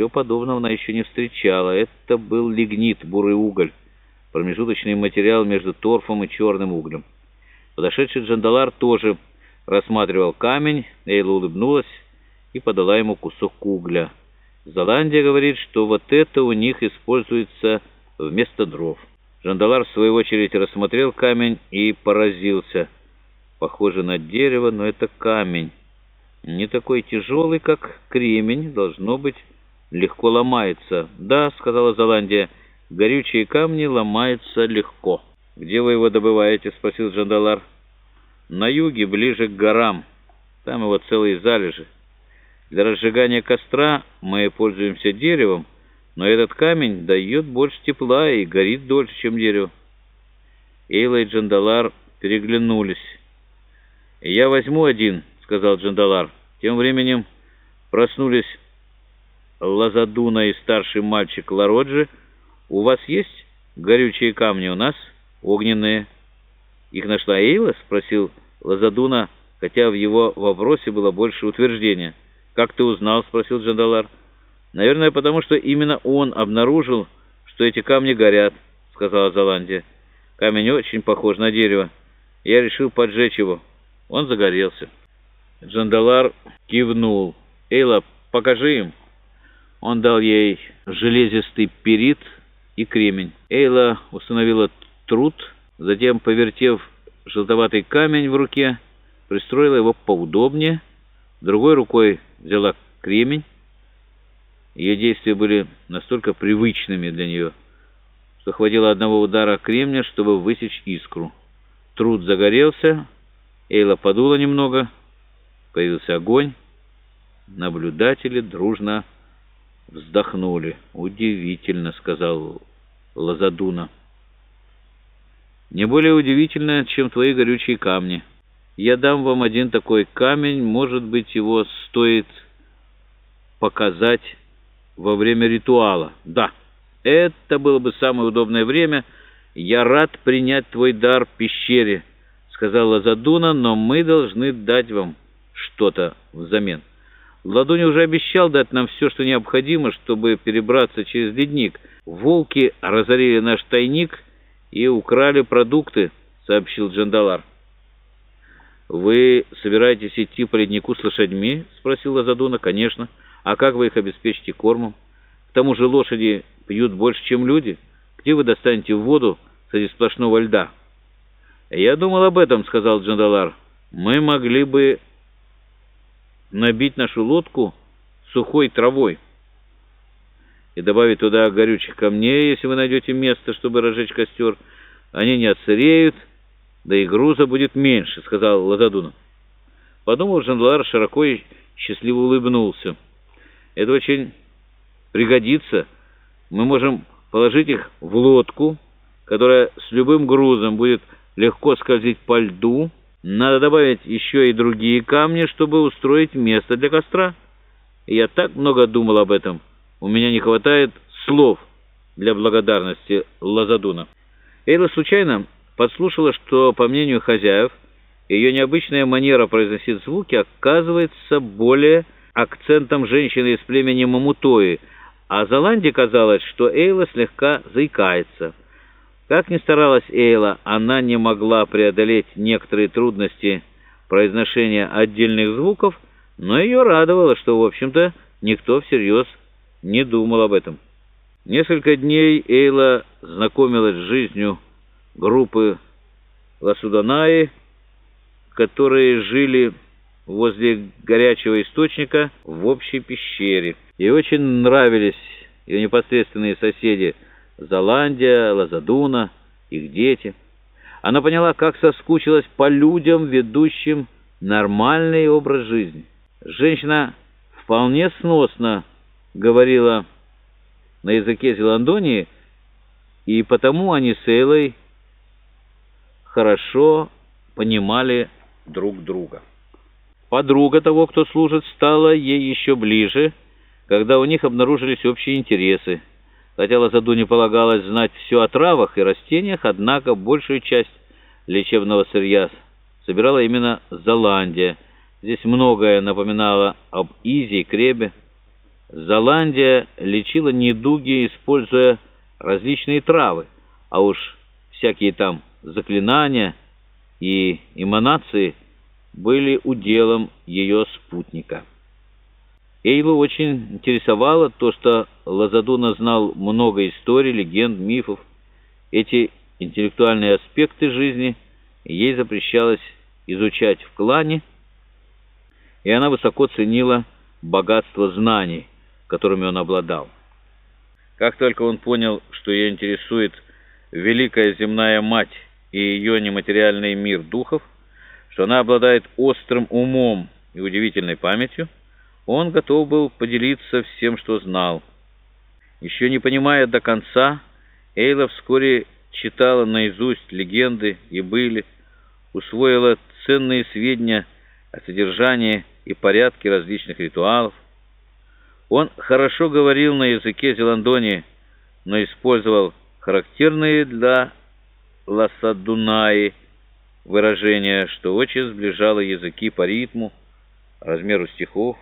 Ничего подобного она еще не встречала. Это был лигнит, бурый уголь, промежуточный материал между торфом и черным углем. Подошедший Джандалар тоже рассматривал камень, Эйла улыбнулась и подала ему кусок угля. Золандия говорит, что вот это у них используется вместо дров. Жандалар, в свою очередь, рассмотрел камень и поразился. Похоже на дерево, но это камень. Не такой тяжелый, как кремень, должно быть, легко ломается. «Да», — сказала Золандия, — «горючие камни ломаются легко». «Где вы его добываете?» — спросил Джандалар. «На юге, ближе к горам. Там его целые залежи. Для разжигания костра мы пользуемся деревом, но этот камень дает больше тепла и горит дольше, чем дерево. Эйла и Джандалар переглянулись. «Я возьму один», — сказал Джандалар. Тем временем проснулись Лазадуна и старший мальчик Лароджи. «У вас есть горючие камни? У нас огненные». «Их нашла Эйла?» — спросил Лазадуна, хотя в его вопросе было больше утверждения. «Как ты узнал?» — спросил Джандалар. «Наверное, потому что именно он обнаружил, что эти камни горят», — сказала Золандия. «Камень очень похож на дерево. Я решил поджечь его. Он загорелся». Джандалар кивнул. «Эйла, покажи им». Он дал ей железистый перит и кремень. Эйла установила труд, затем, повертев желтоватый камень в руке, пристроила его поудобнее, другой рукой взяла кремень, ее действия были настолько привычными для нее, что хватило одного удара кремня, чтобы высечь искру. Труд загорелся, Эйла подула немного, появился огонь. Наблюдатели дружно вздохнули. «Удивительно», — сказал Лазадуна. «Не более удивительно, чем твои горючие камни. Я дам вам один такой камень, может быть, его стоит показать во время ритуала. Да, это было бы самое удобное время. Я рад принять твой дар пещере, сказала Задуна, но мы должны дать вам что-то взамен. Ладони уже обещал дать нам все, что необходимо, чтобы перебраться через ледник. Волки разорили наш тайник и украли продукты, сообщил Джандалар. «Вы собираетесь идти по леднику с лошадьми?» — спросила Задуна. «Конечно». А как вы их обеспечите кормом? К тому же лошади пьют больше, чем люди. Где вы достанете воду среди сплошного льда? Я думал об этом, сказал Джандалар. Мы могли бы набить нашу лодку сухой травой и добавить туда горючих камней, если вы найдете место, чтобы разжечь костер. Они не отсыреют, да и груза будет меньше, сказал Лазадунов. Подумал Джандалар широко и счастливо улыбнулся. Это очень пригодится. Мы можем положить их в лодку, которая с любым грузом будет легко скользить по льду. Надо добавить еще и другие камни, чтобы устроить место для костра. Я так много думал об этом. У меня не хватает слов для благодарности Лазадуна. Эйла случайно подслушала, что, по мнению хозяев, ее необычная манера произносить звуки оказывается более акцентом женщины из племени Мамутои, а Золанде казалось, что Эйла слегка заикается. Как ни старалась Эйла, она не могла преодолеть некоторые трудности произношения отдельных звуков, но ее радовало, что, в общем-то, никто всерьез не думал об этом. Несколько дней Эйла знакомилась с жизнью группы Ласуданаи, которые жили возле горячего источника в общей пещере. Ей очень нравились ее непосредственные соседи Золандия, Лазадуна, их дети. Она поняла, как соскучилась по людям, ведущим нормальный образ жизни. Женщина вполне сносно говорила на языке Зеландонии, и потому они с Эйлой хорошо понимали друг друга. Подруга того, кто служит, стала ей еще ближе, когда у них обнаружились общие интересы. Хотя Лазадуне полагалось знать все о травах и растениях, однако большую часть лечебного сырья собирала именно Золандия. Здесь многое напоминало об Изи и Кребе. Золандия лечила недуги, используя различные травы, а уж всякие там заклинания и эманации были уделом ее спутника. Эйлу очень интересовало то, что Лазадуна знал много историй, легенд, мифов. Эти интеллектуальные аспекты жизни ей запрещалось изучать в клане, и она высоко ценила богатство знаний, которыми он обладал. Как только он понял, что ее интересует великая земная мать и ее нематериальный мир духов, что она обладает острым умом и удивительной памятью, он готов был поделиться всем, что знал. Еще не понимая до конца, Эйла вскоре читала наизусть легенды и были, усвоила ценные сведения о содержании и порядке различных ритуалов. Он хорошо говорил на языке Зеландонии, но использовал характерные для Лассадунаи выражения, что очень сближало языки по ритму, размеру стихов,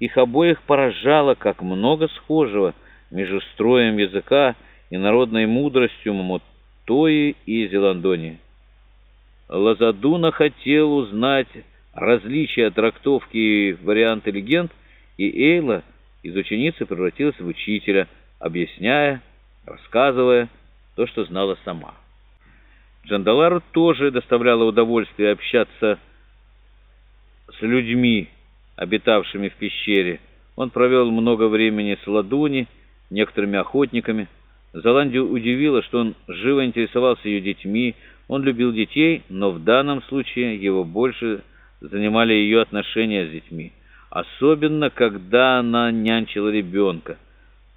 их обоих поражало, как много схожего между строем языка и народной мудростью Мамотои и Зеландони. Лазадуна хотел узнать различия трактовки и варианты легенд, и Эйла из ученицы превратилась в учителя, объясняя, рассказывая то, что знала сама. Джандалару тоже доставляло удовольствие общаться с людьми, обитавшими в пещере. Он провел много времени с Ладуни, некоторыми охотниками. Золандию удивило, что он живо интересовался ее детьми. Он любил детей, но в данном случае его больше занимали ее отношения с детьми. Особенно, когда она нянчила ребенка –